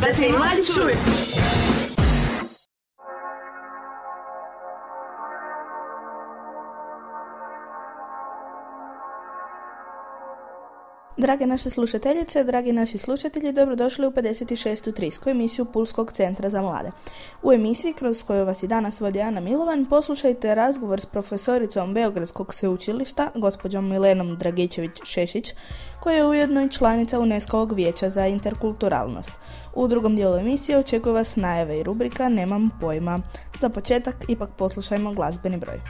Da se mladi čuju. Drage naše slušateljice, dragi naši slušatelji, dobrodošli u 56. trisku emisiju Pulskog centra za mlade. U emisiji kroz koju vas i danas vodi Ana Milovan poslušajte razgovor s profesoricom Beogradskog sveučilišta, gospođom Milenom Dragićević-Šešić, koja je ujedno i članica UNESCO-ovog vijeća za interkulturalnost. U drugom dijelu emisije očekuje vas najave i rubrika Nemam pojma. Za početak ipak poslušajmo glazbeni broj.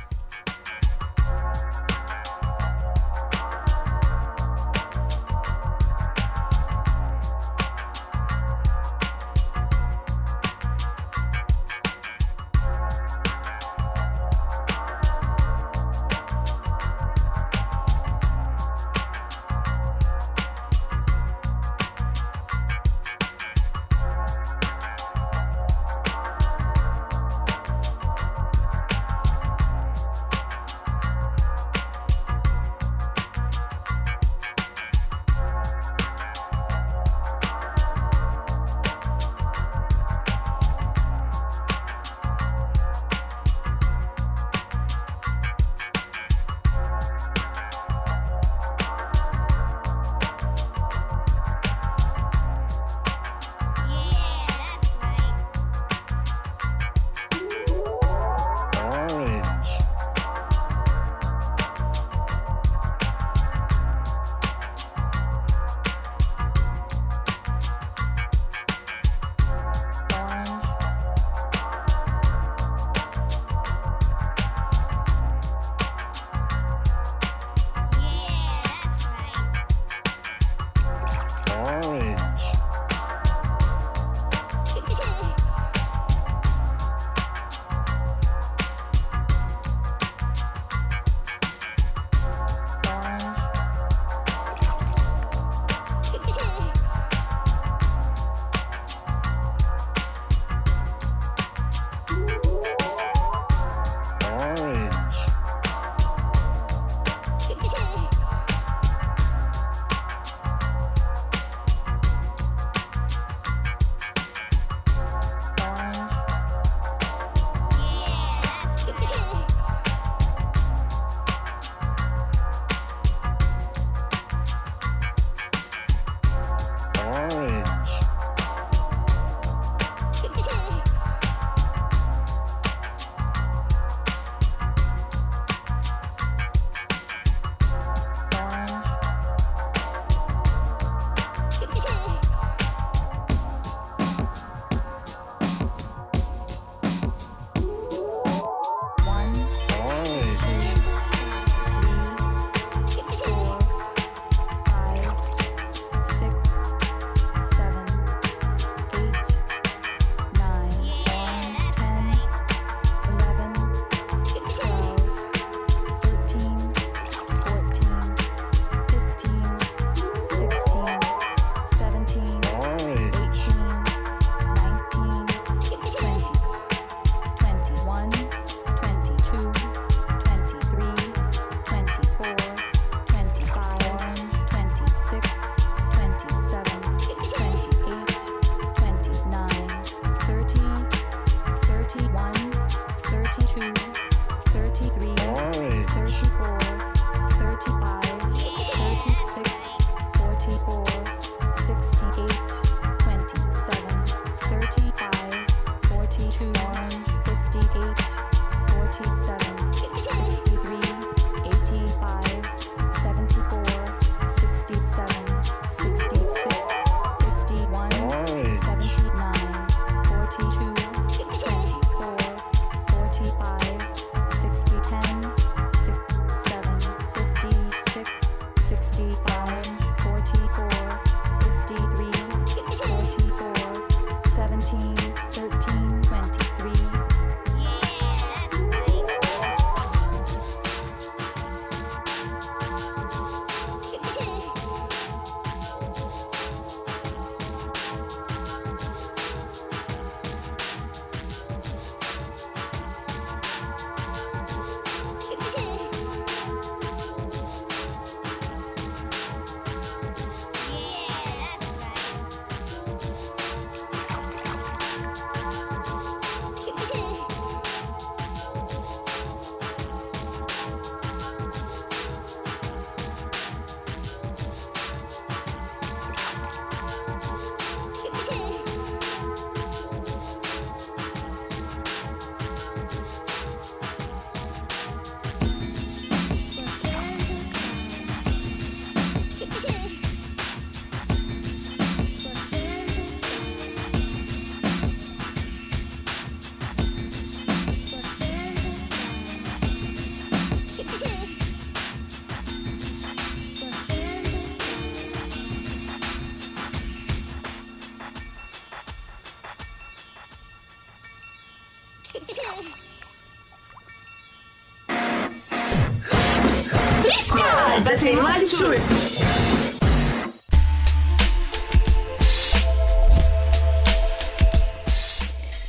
Se i mladi.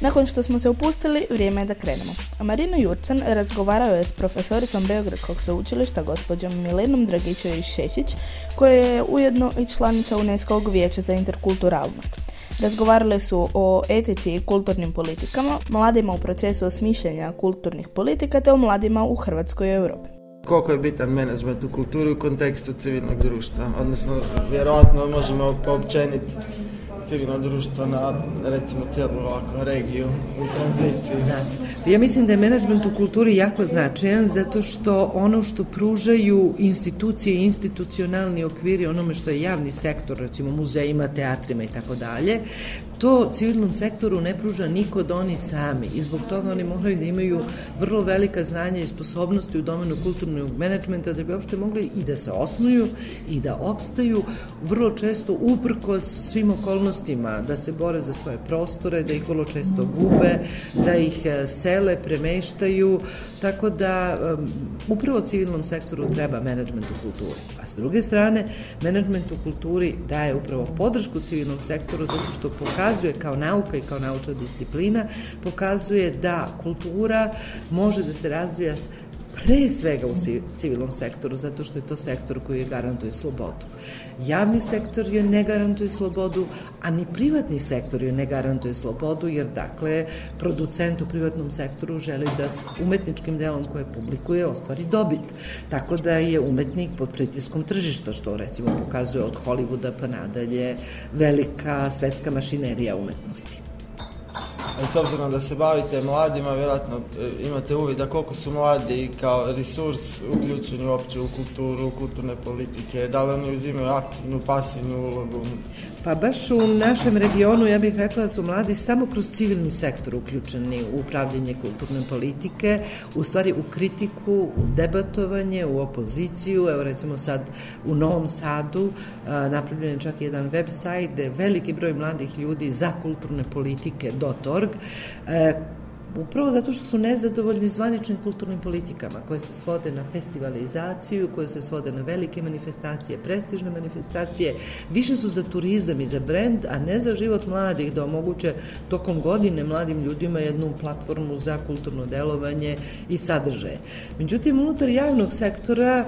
Nakon što smo se upustili, vrijeme je da krenemo. Marina Jurcan razgovarao je s profesoricom Beogradskog sveučilišta gospođom Milenom Dragićević-Šešić, koja je ujedno i članica UNESCO vijeća za interkulturalnost. Razgovarali su o etici i kulturnim politikama, mladima u procesu osmišljenja kulturnih politika te o mladima u Hrvatskoj i Europi. Koliko je bitan menadžment u kulturi u kontekstu civilnog društva? Odnosno, vjerojatno možemo poopćeniti civilno društvo na recimo cijelu ovakvu regiju u tranziciji. Da. Pa ja mislim da je menadžment u kulturi jako značajan zato što ono što pružaju institucije i institucionalni okviri onome što je javni sektor, recimo muzejima, teatrima i tako dalje, to civilnom sektoru ne pruža niko od oni sami i zbog toga oni moraju da imaju vrlo velika znanja i sposobnosti u domenu kulturnog menadžmenta da bi uopšte mogli i da se osnuju i da opstaju vrlo često uprkos svim okolnostima, da se bore za svoje prostore, da ih vrlo često gube, da ih e, sele, premeštaju, tako da um, upravo civilnom sektoru treba menadžment u kulturi. A s druge strane, menadžment u kulturi daje upravo podršku civilnom sektoru zato što pokazuje pokazuje kao nauka i kao naučna disciplina, pokazuje da kultura može da se razvija pre svega u civilnom sektoru, zato što je to sektor koji je garantuje slobodu. Javni sektor je ne garantuje slobodu, a ni privatni sektor je ne garantuje slobodu, jer dakle, producent u privatnom sektoru želi da s umetničkim delom koje publikuje ostvari dobit. Tako da je umetnik pod pritiskom tržišta, što recimo pokazuje od Hollywooda pa nadalje velika svetska mašinerija umetnosti s obzirom da se bavite mladima, vjerojatno e, imate uvida koliko su mladi kao resurs uključeni uopće u kulturu, kulturne politike, da li oni uzimaju aktivnu, pasivnu ulogu? Pa baš u našem regionu ja bih rekla da su mladi samo kroz civilni sektor uključeni u upravljanje kulturne politike, u stvari u kritiku, u debatovanje, u opoziciju. Evo recimo sad u Novom Sadu napravljen je čak jedan web sajt gde veliki broj mladih ljudi za kulturne politike .org e, Upravo zato što su nezadovoljni zvaničnim kulturnim politikama koje se svode na festivalizaciju, koje se svode na velike manifestacije, prestižne manifestacije, više su za turizam i za brend, a ne za život mladih da omoguće tokom godine mladim ljudima jednu platformu za kulturno delovanje i sadržaje. Međutim, unutar javnog sektora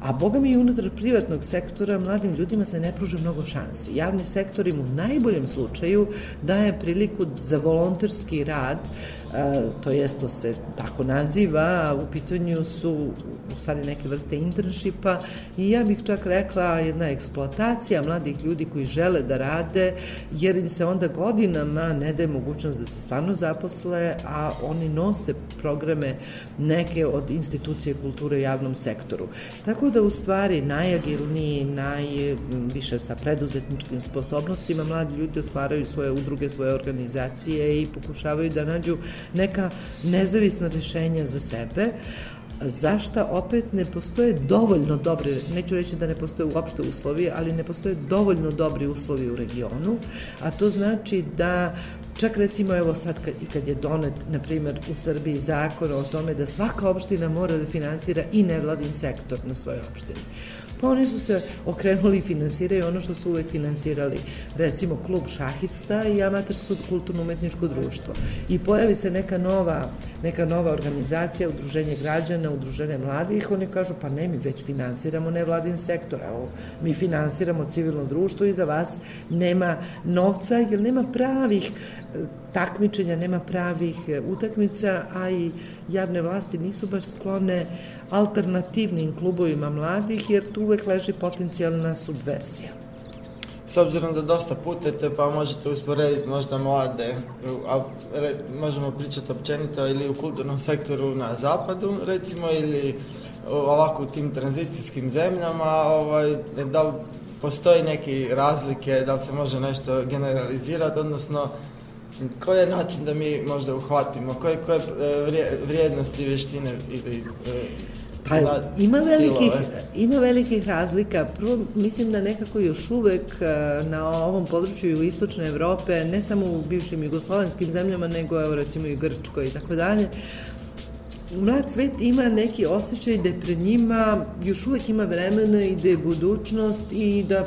A boga mi i unutar privatnog sektora mladim ljudima se ne pruže mnogo šansi. Javni sektor im u najboljem slučaju daje priliku za volonterski rad to jest to se tako naziva, u pitanju su u stvari neke vrste internshipa i ja bih čak rekla jedna eksploatacija mladih ljudi koji žele da rade, jer im se onda godinama ne daje mogućnost da se stvarno zaposle, a oni nose programe neke od institucije kulture u javnom sektoru. Tako da u stvari najagilniji, najviše sa preduzetničkim sposobnostima mladi ljudi otvaraju svoje udruge, svoje organizacije i pokušavaju da nađu neka nezavisna rešenja za sebe, zašta opet ne postoje dovoljno dobre, neću reći da ne postoje uopšte uslovi, ali ne postoje dovoljno dobri uslovi u regionu, a to znači da Čak recimo evo sad kad, kad je donet, na primjer, u Srbiji zakon o tome da svaka opština mora da finansira i nevladin sektor na svojoj opštini. Pa oni su se okrenuli i finansiraju ono što su uvek finansirali, recimo klub šahista i amatersko kulturno-umetničko društvo. I pojavi se neka nova, neka nova organizacija, udruženje građana, udruženje mladih, oni kažu pa ne, mi već finansiramo nevladin sektor, evo, mi finansiramo civilno društvo i za vas nema novca, jer nema pravih takmičenja, nema pravih e, utakmica, a i javne vlasti nisu baš sklone alternativnim klubovima mladih, jer tu uvek leži potencijalna subversija. S obzirom da dosta putete, pa možete usporediti možda mlade, a re, možemo pričati općenito ili u kulturnom sektoru na zapadu, recimo, ili ovako u tim tranzicijskim zemljama, ovaj, da li postoji neke razlike, da li se može nešto generalizirati, odnosno koji je način da mi možda uhvatimo, koje, koje e, vrijednosti, vještine ili e, Pa ima velikih, ima velikih razlika. Prvo, mislim da nekako još uvek e, na ovom području istočne Evrope, ne samo u bivšim jugoslovenskim zemljama, nego evo recimo i Grčkoj i tako dalje, mlad svet ima neki osjećaj da pred njima još uvek ima vremena i da je budućnost i da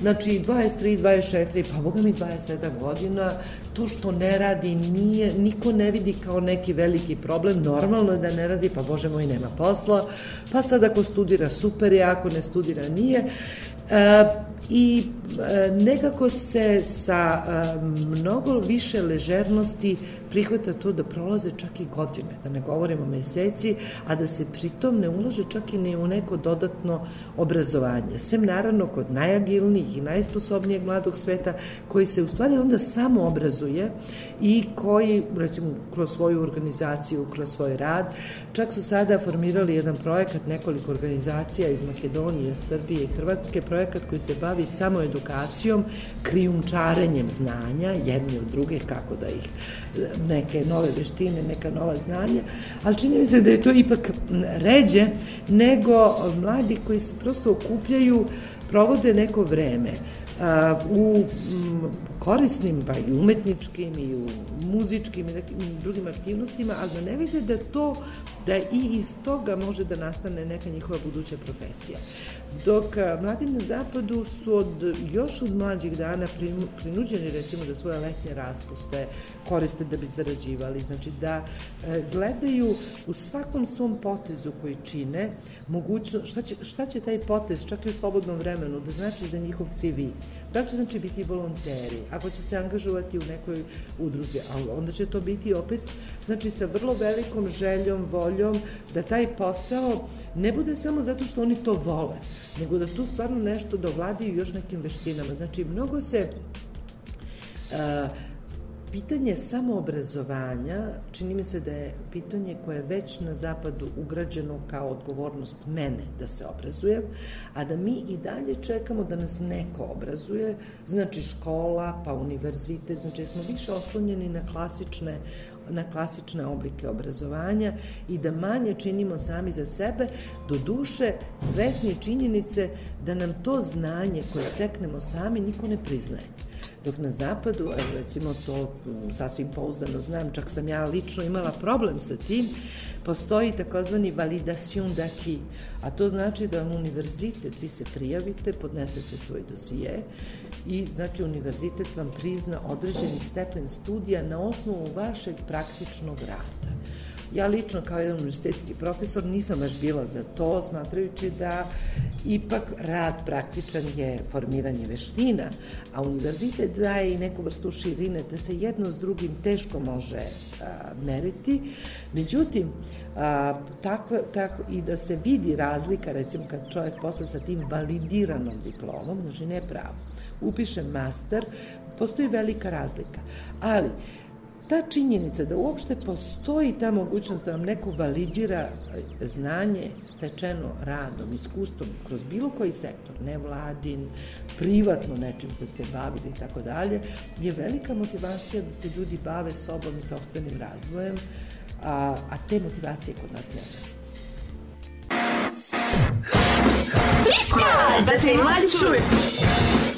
Znači, 23, 24, pa boga mi 27 godina, to što ne radi nije, niko ne vidi kao neki veliki problem, normalno je da ne radi, pa bože moj nema posla, pa sad ako studira super je, ako ne studira nije. E, I nekako se sa e, mnogo više ležernosti prihvata to da prolaze čak i godine, da ne govorimo meseci, a da se pritom ne ulaže čak i ni u neko dodatno obrazovanje. Sem naravno kod najagilnijih i najsposobnijeg mladog sveta koji se u stvari onda samo obrazuje i koji, recimo, kroz svoju organizaciju, kroz svoj rad, čak su sada formirali jedan projekat nekoliko organizacija iz Makedonije, Srbije i Hrvatske, projekat koji se bavi samo edukacijom, krijumčarenjem znanja, jedni od druge, kako da ih neke nove veštine, neka nova znanja, ali čini mi se da je to ipak ređe nego mladi koji se prosto okupljaju, provode neko vreme u korisnim, pa i umetničkim i u muzičkim i nekim drugim aktivnostima, ali da ne vide da to, da i iz toga može da nastane neka njihova buduća profesija. Dok mladi na zapadu su od, još od mlađih dana prinuđeni recimo da svoje letnje raspuste koriste da bi zarađivali, znači da e, gledaju u svakom svom potezu koji čine mogućno, šta će, šta će taj potez čak i u slobodnom vremenu da znači za njihov CV, da će znači biti volonteri, ako će se angažovati u nekoj udruzi, ali onda će to biti opet, znači sa vrlo velikom željom, voljom, da taj posao ne bude samo zato što oni to vole, nego da tu stvarno nešto dovladaju još nekim veštinama. Znači, mnogo se uh, Pitanje samoobrazovanja čini mi se da je pitanje koje je već na zapadu ugrađeno kao odgovornost mene da se obrazujem, a da mi i dalje čekamo da nas neko obrazuje, znači škola, pa univerzitet, znači smo više oslonjeni na klasične na klasične oblike obrazovanja i da manje činimo sami za sebe, do duše svesni činjenice da nam to znanje koje steknemo sami niko ne priznaje. Dok na zapadu, evo recimo to sasvim pouzdano znam, čak sam ja lično imala problem sa tim, postoji takozvani validation d'acquis, a to znači da na univerzitet vi se prijavite, podnesete svoj dosije i znači univerzitet vam prizna određeni stepen studija na osnovu vašeg praktičnog rada. Ja lično kao jedan univerzitetski profesor nisam baš bila za to, smatrajući da ipak rad praktičan je formiranje veština, a univerzitet daje i neku vrstu širine da se jedno s drugim teško može a, meriti. Međutim, a, tako, tako, i da se vidi razlika, recimo kad čovjek posle sa tim validiranom diplomom, znači ne pravo, upiše master, postoji velika razlika. Ali, ta činjenica da uopšte postoji ta mogućnost da vam neko validira e, znanje stečeno radom, iskustvom kroz bilo koji sektor, nevladin, privatno nečim ste se bavili i tako dalje, je velika motivacija da se ljudi bave sobom i sobstvenim razvojem, a, a te motivacije kod nas nema. Triska! Da se mladi čuju!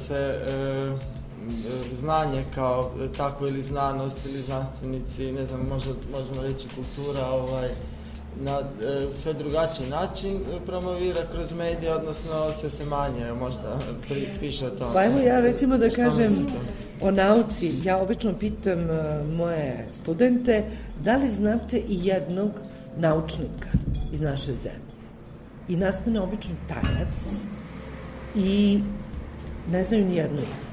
Se e, znanje kao takvo ili znanost ili znanstvenici, ne znam, možda, možemo reći kultura, ovaj, na e, sve drugačiji način promovira kroz medije, odnosno sve se manje možda pri, piše o tome. Pa evo ja recimo da kažem o nauci, ja obično pitam e, moje studente da li znate i jednog naučnika iz naše zemlje. I nastane obično tajac i ne znaju ni jedno ime.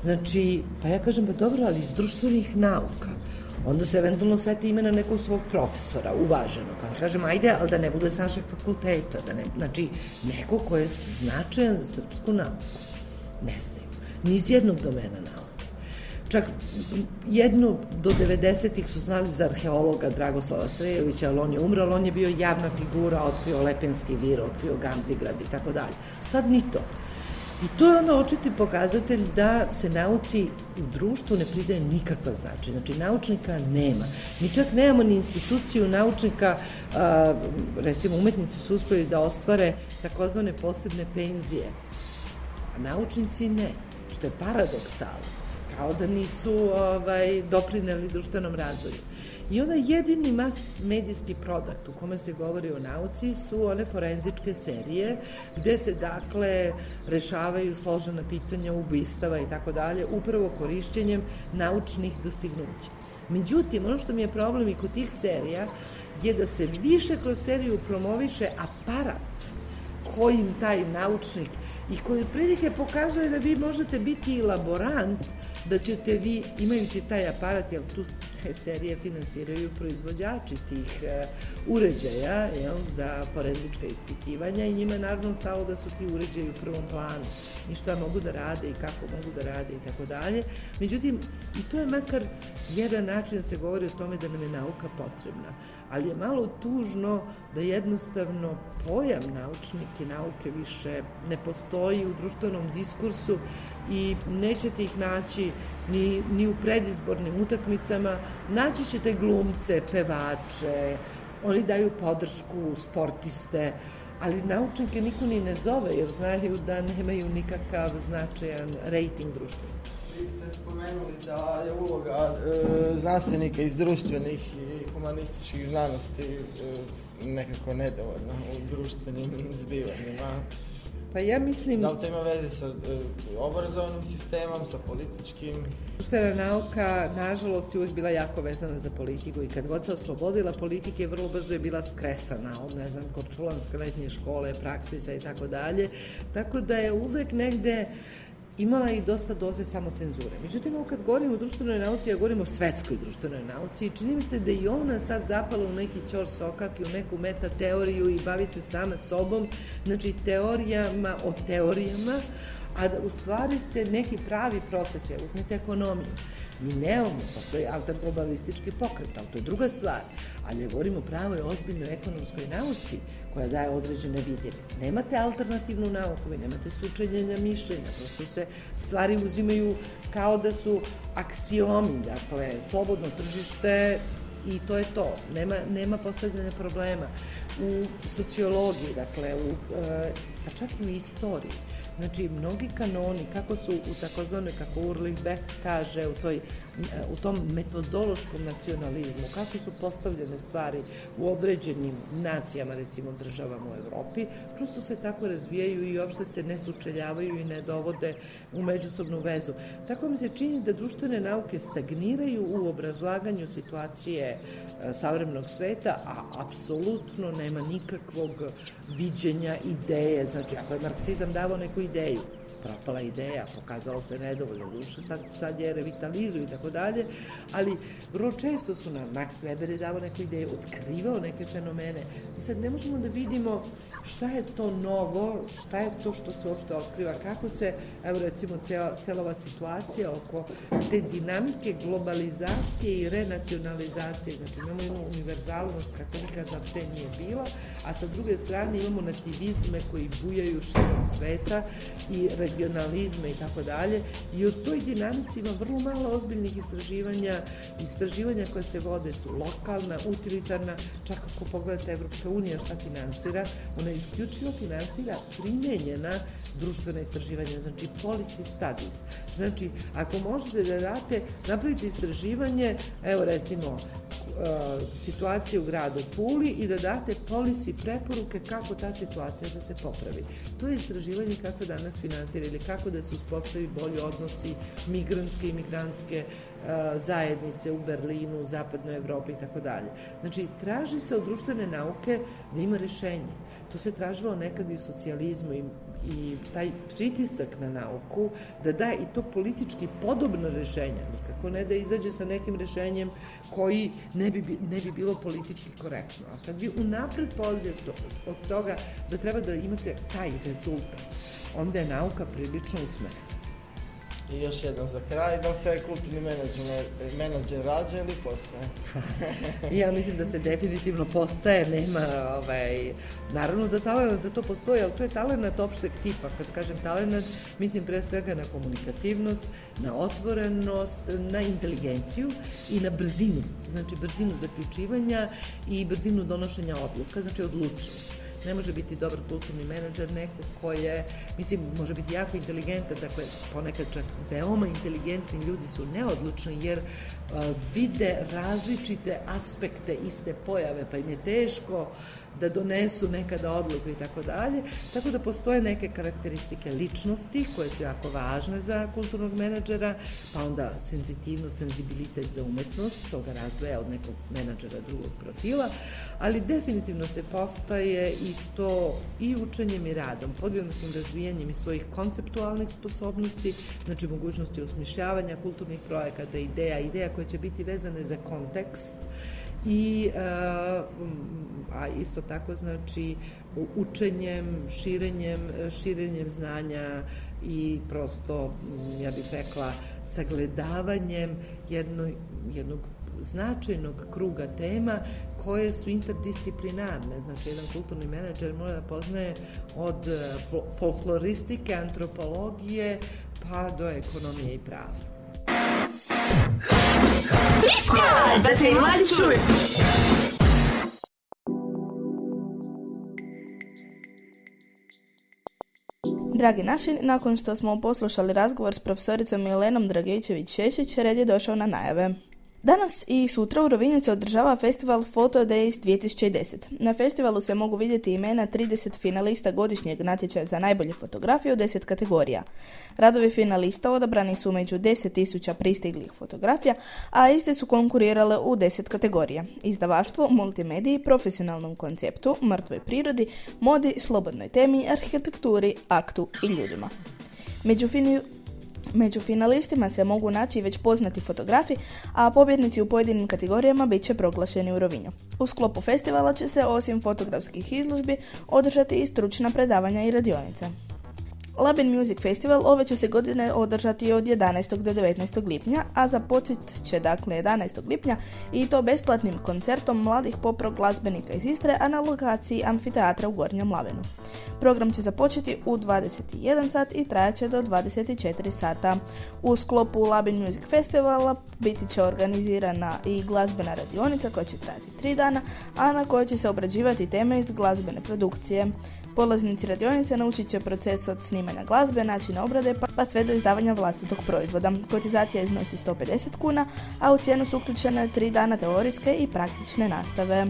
Znači, pa ja kažem, pa dobro, ali iz društvenih nauka onda se eventualno sveti imena nekog svog profesora, uvaženo, kao kažem, ajde, ali da ne bude sa našeg fakulteta, da ne, znači, neko ko je značajan za srpsku nauku, ne znaju, ni iz jednog domena nauke. Čak jednu do 90-ih su znali za arheologa Dragoslava Srejovića, ali on je umro, ali on je bio javna figura, otkrio Lepenski vir, otkrio Gamzigrad i tako dalje. Sad ni to. I to je onda očiti pokazatelj da se nauci u društvu ne pridaje nikakva značaj. Znači, naučnika nema. Mi čak nemamo ni instituciju naučnika, recimo, umetnici su uspeli da ostvare takozvane posebne penzije, a naučnici ne, što je paradoksalno, kao da nisu ovaj, doprineli društvenom razvoju. I onda jedini mas medijski produkt u kome se govori o nauci su one forenzičke serije gde se dakle rešavaju složena pitanja ubistava i tako dalje upravo korišćenjem naučnih dostignuća. Međutim, ono što mi je problem i kod tih serija je da se više kroz seriju promoviše aparat kojim taj naučnik i koji prilike pokazuje da vi možete biti i laborant da ćete vi, imajući taj aparat, jer tu te serije finansiraju proizvođači tih uh, uređaja jel, za forenzička ispitivanja i njima je naravno stalo da su ti uređaji u prvom planu i šta mogu da rade i kako mogu da rade i tako dalje. Međutim, i to je makar jedan način da se govori o tome da nam je nauka potrebna ali je malo tužno da jednostavno pojam naučnik i nauke više ne postoji u društvenom diskursu i nećete ih naći ni, ni u predizbornim utakmicama. Naći ćete glumce, pevače, oni daju podršku, sportiste, ali naučnike niko ni ne zove jer znaju da nemaju nikakav značajan rejting društva. Vi ste spomenuli da je uloga e, znanstvenika iz društvenih i humanističkih znanosti e, nekako nedovoljna u društvenim zbivanjima. Pa ja mislim... Da li to ima veze sa e, obrazovnim sistemom, sa političkim? Društvena nauka, nažalost, je uvijek bila jako vezana za politiku i kad god se oslobodila politike, vrlo brzo je bila skresana od, ne znam, Korčulanske letnje škole, praksisa i tako dalje. Tako da je uvek negde imala i dosta doze samocenzure. Međutim, ovo kad govorimo o društvenoj nauci, ja govorim o svetskoj društvenoj nauci i čini mi se da i ona sad zapala u neki čor sokak i u neku meta teoriju i bavi se sama sobom, znači teorijama o teorijama, a da u stvari se neki pravi proces, ja uzmite ekonomiju, mi nemamo, postoji globalistički pokret, ali to je druga stvar, ali ja govorimo o pravoj ozbiljnoj ekonomskoj nauci koja daje određene vizije. Nemate alternativnu nauku, vi nemate sučenjenja mišljenja, prosto se stvari uzimaju kao da su aksiomi, dakle, slobodno tržište i to je to. Nema, nema postavljanja problema. U sociologiji, dakle, u, e, pa čak i u istoriji. Znači, mnogi kanoni, kako su u takozvanoj, kako Urlich Beck kaže, u, toj, u tom metodološkom nacionalizmu, kako su postavljene stvari u određenim nacijama, recimo državama u Evropi, prosto se tako razvijaju i uopšte se ne sučeljavaju i ne dovode u međusobnu vezu. Tako mi se čini da društvene nauke stagniraju u obrazlaganju situacije E, savremenog sveta, a apsolutno nema nikakvog viđenja ideje. Znači, ako je marksizam davao neku ideju, propala ideja, pokazalo se nedovoljno duše, sad, sad je revitalizuju i tako dalje, ali vrlo često su nam, Max Weber je davo neku ideju, otkrivao neke fenomene. Mi sad ne možemo da vidimo šta je to novo, šta je to što se uopšte otkriva, kako se, evo recimo, cijela, ova situacija oko te dinamike globalizacije i renacionalizacije, znači imamo jednu univerzalnost kako nikad nam te nije bilo, a sa druge strane imamo nativizme koji bujaju širom sveta i regionalizma i tako dalje. I u toj dinamici ima vrlo malo ozbiljnih istraživanja. Istraživanja koje se vode su lokalna, utilitarna, čak ako pogledate Evropska unija šta finansira, ona isključivo finansira primenjena društvena istraživanja, znači policy studies. Znači, ako možete da date, napravite istraživanje, evo recimo, situacije u gradu Puli i da date policy preporuke kako ta situacija da se popravi. To je istraživanje kako danas finansira ili kako da se uspostavi bolji odnosi migrantske i migrantske uh, zajednice u Berlinu, u zapadnoj Evropi i tako dalje. Znači, traži se od društvene nauke da ima rešenje. To se tražilo nekad i u socijalizmu i i taj pritisak na nauku da da i to politički podobno rešenje, nikako ne da izađe sa nekim rešenjem koji ne bi, ne bi bilo politički korektno. A kad vi unapred polazite od toga da treba da imate taj rezultat, onda je nauka prilično usmerena. I još jedno za kraj, da se kulturni menadžer, menadžer rađa ili postaje? ja mislim da se definitivno postaje, nema, ovaj, naravno da talent za to postoji, ali to je talent opšteg tipa. Kad kažem talent, mislim pre svega na komunikativnost, na otvorenost, na inteligenciju i na brzinu. Znači brzinu zaključivanja i brzinu donošenja odluka, znači odlučnost ne može biti dobar kulturni menadžer neko ko je, mislim, može biti jako inteligentan, dakle, ponekad čak veoma inteligentni ljudi su neodlučni jer uh, vide različite aspekte iste pojave, pa im je teško da donesu nekada odluku i tako dalje. Tako da postoje neke karakteristike ličnosti koje su jako važne za kulturnog menadžera, pa onda senzitivnost, senzibilitet za umetnost, toga razvoja od nekog menadžera drugog profila, ali definitivno se postaje i to i učenjem i radom, podjednakim razvijanjem i svojih konceptualnih sposobnosti, znači mogućnosti osmišljavanja kulturnih projekata, ideja, ideja koje će biti vezane za kontekst, i a isto tako znači učenjem, širenjem, širenjem znanja i prosto, ja bih rekla, sagledavanjem jedno, jednog značajnog kruga tema koje su interdisciplinarne. Znači, jedan kulturni menadžer mora da poznaje od folkloristike, antropologije, pa do ekonomije i prava. Triska! Da se mladi čuje! Dragi naši, nakon što smo poslušali razgovor s profesoricom Milenom Dragićević-Šešić, red je došao na najave. Danas i sutra u Rovinju se održava festival Photo Days 2010. Na festivalu se mogu vidjeti imena 30 finalista godišnjeg natječaja za najbolju fotografiju u 10 kategorija. Radovi finalista odabrani su među 10.000 pristiglih fotografija, a iste su konkurirale u 10 kategorija. Izdavaštvo, multimediji, profesionalnom konceptu, mrtvoj prirodi, modi, slobodnoj temi, arhitekturi, aktu i ljudima. Među Među finalistima se mogu naći već poznati fotografi, a pobjednici u pojedinim kategorijama bit će proglašeni u Rovinju. U sklopu festivala će se osim fotografskih izložbi održati i stručna predavanja i radionice. Labin Music Festival ove će se godine održati od 11. do 19. lipnja, a započet će dakle 11. lipnja i to besplatnim koncertom mladih popro glazbenika iz Istre, a na lokaciji amfiteatra u Gornjem Labinu. Program će započeti u 21 sat i trajaće do 24 sata. U sklopu Labin Music Festivala biti će organizirana i glazbena radionica koja će trajati 3 dana, a na kojoj će se obrađivati teme iz glazbene produkcije. Polaznici radionice naučit će proces od snimanja glazbe, načina obrade pa, pa sve do izdavanja vlastitog proizvoda. Kotizacija iznosi 150 kuna, a u cijenu su uključene 3 dana teorijske i praktične nastave.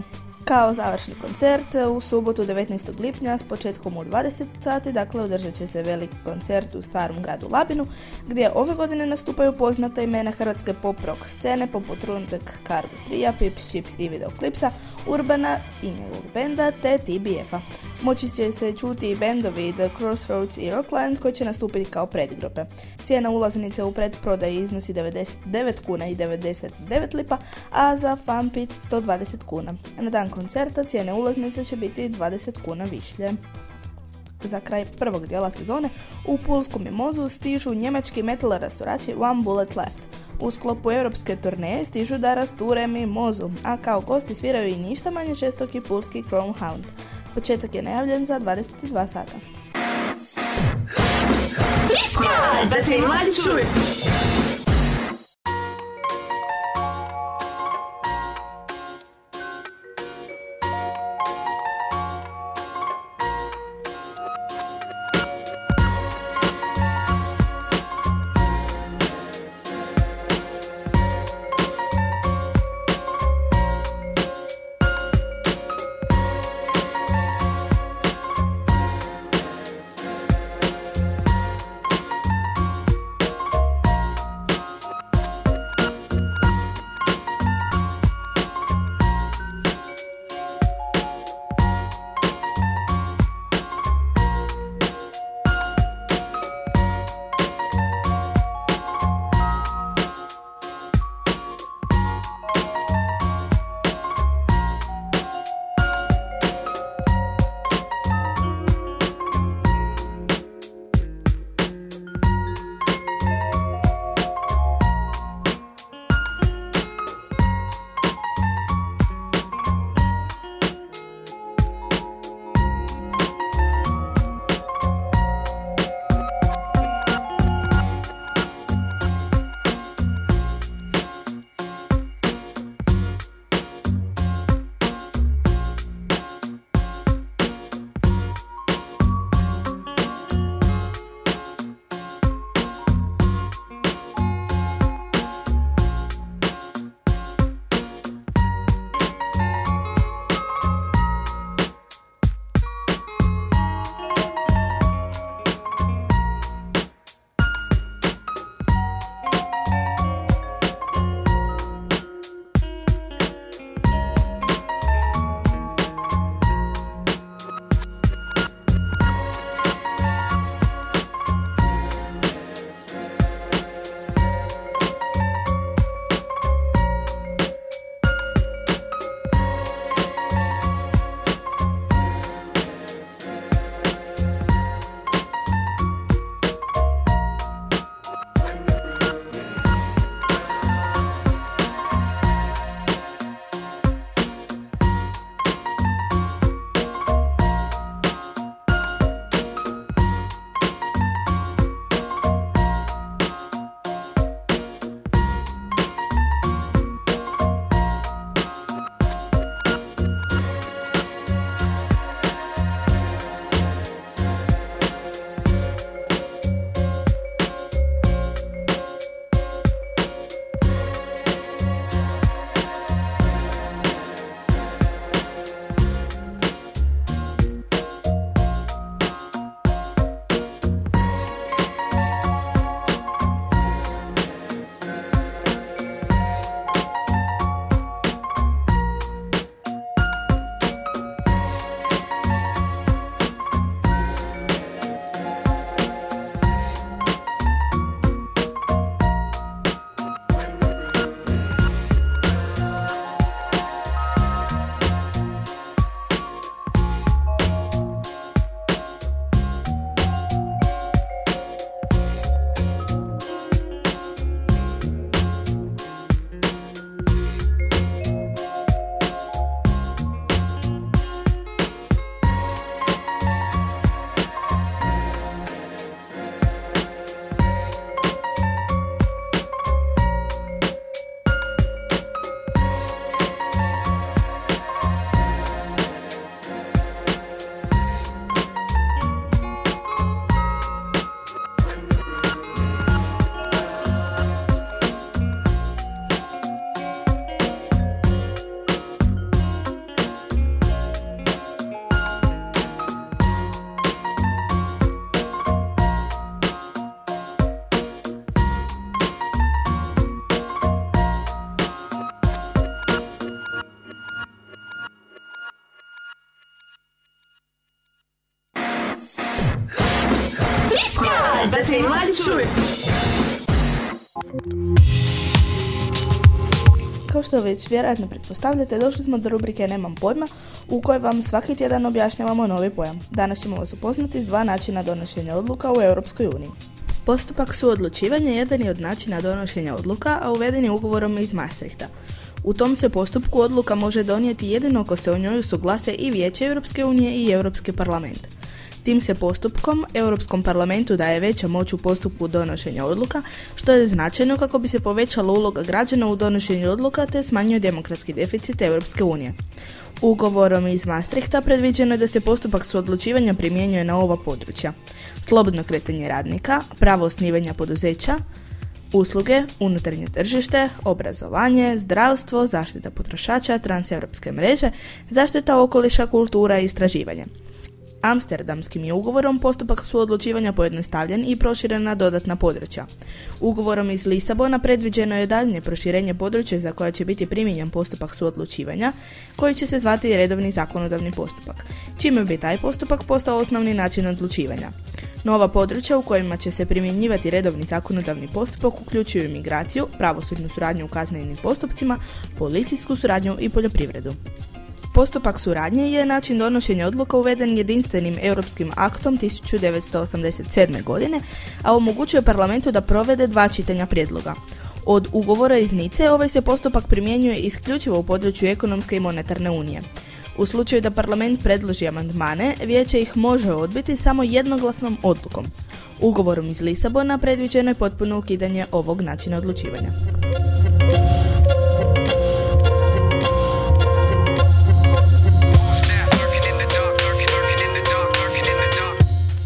Kao završni koncert u subotu 19. lipnja s početkom u 20 sati, dakle održat će se veliki koncert u starom gradu Labinu, gdje ove godine nastupaju poznata imena hrvatske pop rock scene poput Rundek, Cargo Tria, Pips, Chips i Videoklipsa, Urbana i njegovog benda te TBF-a. Moći će se čuti i bendovi The Crossroads i Rockland koji će nastupiti kao predgrupe. Cijena ulaznice u predprodaji iznosi 99 kuna i 99 lipa, a za FanPit 120 kuna. Na dan koncerta cijene ulaznice će biti 20 kuna višlje. Za kraj prvog dijela sezone u Pulskom mimozu stižu njemački metal rastorači One Bullet Left. U sklopu europske turneje stižu da rasture Mimozu, a kao gosti sviraju i ništa manje čestoki pulski Chrome Hound. Početak je najavljen za 22 sata. Da se mladi. Što već vjerojatno pretpostavljate, došli smo do rubrike Nemam pojma, u kojoj vam svaki tjedan objašnjavamo novi pojam. Danas ćemo vas upoznati s dva načina donošenja odluka u Europskoj uniji. Postupak su odlučivanja jedan je od načina donošenja odluka, a uveden je ugovorom iz Maastrichta. U tom se postupku odluka može donijeti jedino ako se o njoj usuglase i Vijeće Europske unije i Europski parlament. Tim se postupkom Europskom parlamentu daje veća moć u postupku donošenja odluka, što je značajno kako bi se povećala uloga građana u donošenju odluka te smanjio demokratski deficit Europske unije. Ugovorom iz Maastrichta predviđeno je da se postupak suodlučivanja primjenjuje na ova područja. Slobodno kretanje radnika, pravo osnivanja poduzeća, usluge, unutarnje tržište, obrazovanje, zdravstvo, zaštita potrošača, transeuropske mreže, zaštita okoliša, kultura i istraživanje. Amsterdamskim je ugovorom postupak suodlučivanja pojednostavljen i proširen na dodatna područja. Ugovorom iz Lisabona predviđeno je daljnje proširenje područja za koje će biti primijenjen postupak suodlučivanja, koji će se zvati redovni zakonodavni postupak, čime bi taj postupak postao osnovni način odlučivanja. Nova područja u kojima će se primjenjivati redovni zakonodavni postupak uključuju imigraciju, pravosudnu suradnju u kaznenim postupcima, policijsku suradnju i poljoprivredu. Postupak suradnje je način donošenja odluka uveden jedinstvenim europskim aktom 1987. godine, a omogućuje parlamentu da provede dva čitanja prijedloga. Od ugovora iz Nice ovaj se postupak primjenjuje isključivo u području ekonomske i monetarne unije. U slučaju da parlament predloži amandmane, vijeće ih može odbiti samo jednoglasnom odlukom. Ugovorom iz Lisabona predviđeno je potpuno ukidanje ovog načina odlučivanja.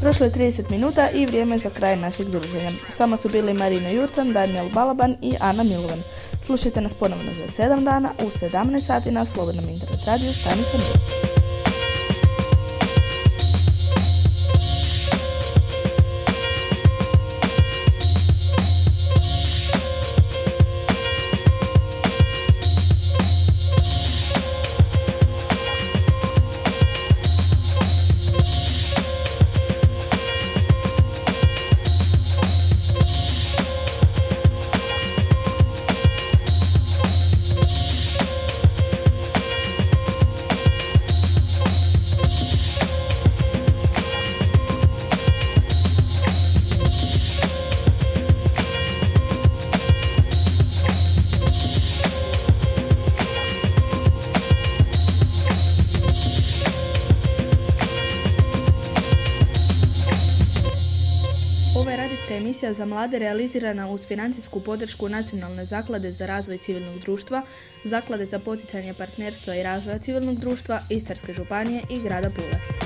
Prošlo je 30 minuta i vrijeme za kraj našeg druženja. S vama su bili Marina Jurcan, Daniel Balaban i Ana Milovan. Slušajte nas ponovno za 7 dana u 17 sati na Slobodnom internet radiju Stanica Mir. Emisija za mlade realizirana uz financijsku podršku Nacionalne zaklade za razvoj civilnog društva, Zaklade za poticanje partnerstva i razvoja civilnog društva, Istarske županije i grada Pule.